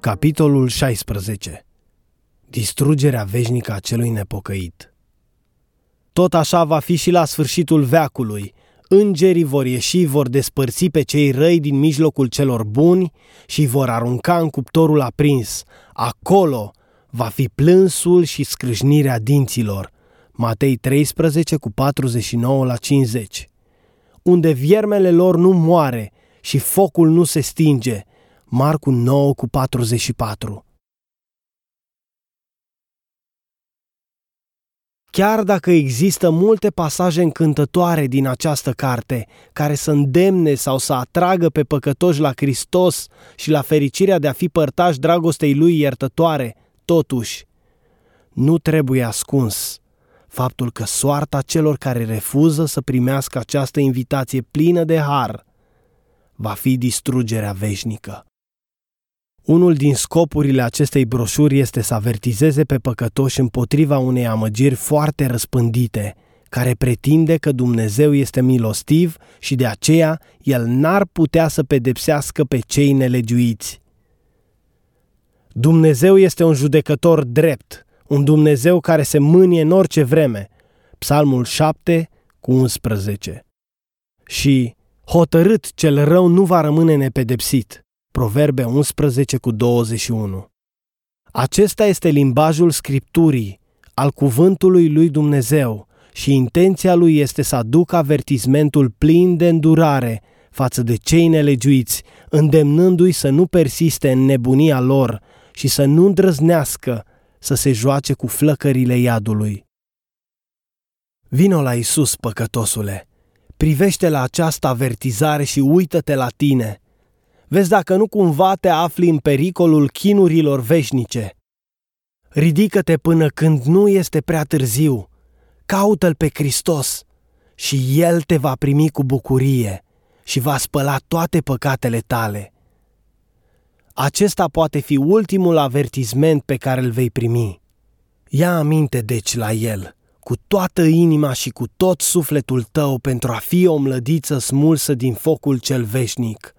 Capitolul 16 Distrugerea veșnică a celui nepocăit Tot așa va fi și la sfârșitul veacului. Îngerii vor ieși, vor despărți pe cei răi din mijlocul celor buni și vor arunca în cuptorul aprins. Acolo va fi plânsul și scrâșnirea dinților. Matei 13 cu 49 la 50 Unde viermele lor nu moare și focul nu se stinge, Marcu 9 cu 44. Chiar dacă există multe pasaje încântătoare din această carte care să îndemne sau să atragă pe păcătoși la Hristos și la fericirea de a fi părtași dragostei lui iertătoare, totuși, nu trebuie ascuns faptul că soarta celor care refuză să primească această invitație plină de har va fi distrugerea veșnică. Unul din scopurile acestei broșuri este să avertizeze pe păcătoși împotriva unei amăgiri foarte răspândite, care pretinde că Dumnezeu este milostiv și de aceea El n-ar putea să pedepsească pe cei nelegiuiți. Dumnezeu este un judecător drept, un Dumnezeu care se mânie în orice vreme. Psalmul 7 cu 11. Și hotărât cel rău nu va rămâne nepedepsit. Proverbe 11 cu 21. Acesta este limbajul Scripturii, al cuvântului lui Dumnezeu și intenția lui este să aducă avertismentul plin de îndurare față de cei nelegiuiți, îndemnându-i să nu persiste în nebunia lor și să nu îndrăznească să se joace cu flăcările iadului. Vino la Isus, păcătosule, privește la această avertizare și uită-te la tine – Vezi dacă nu cumva te afli în pericolul chinurilor veșnice. Ridică-te până când nu este prea târziu. Caută-L pe Hristos și El te va primi cu bucurie și va spăla toate păcatele tale. Acesta poate fi ultimul avertisment pe care îl vei primi. Ia aminte deci la El, cu toată inima și cu tot sufletul tău pentru a fi o mlădiță smulsă din focul cel veșnic –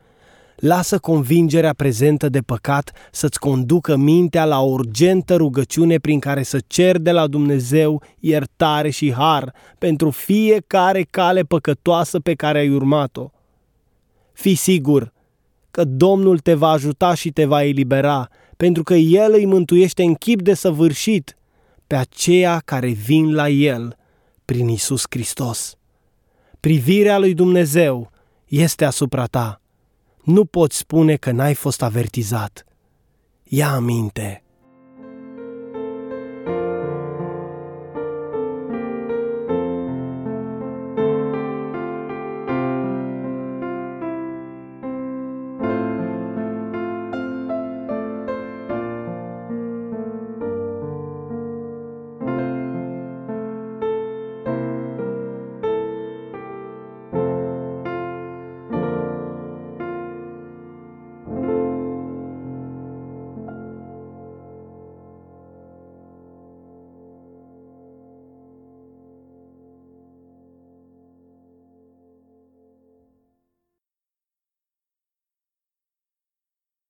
Lasă convingerea prezentă de păcat să-ți conducă mintea la o urgentă rugăciune prin care să cer de la Dumnezeu iertare și har pentru fiecare cale păcătoasă pe care ai urmat-o. Fii sigur că Domnul te va ajuta și te va elibera, pentru că El îi mântuiește în chip de săvârșit pe aceia care vin la El prin Isus Hristos. Privirea lui Dumnezeu este asupra ta nu poți spune că n-ai fost avertizat. Ia aminte!